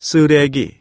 쓰레기.